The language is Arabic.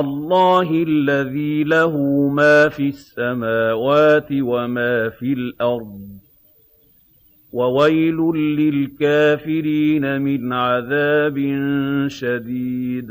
اللَّهِ الَّذِي لَهُ مَا فِي السَّمَاوَاتِ وَمَا فِي الْأَرْضِ ۗ. وَوَيْلٌ لِّلْكَافِرِينَ مِنْ عَذَابٍ شَدِيدٍ.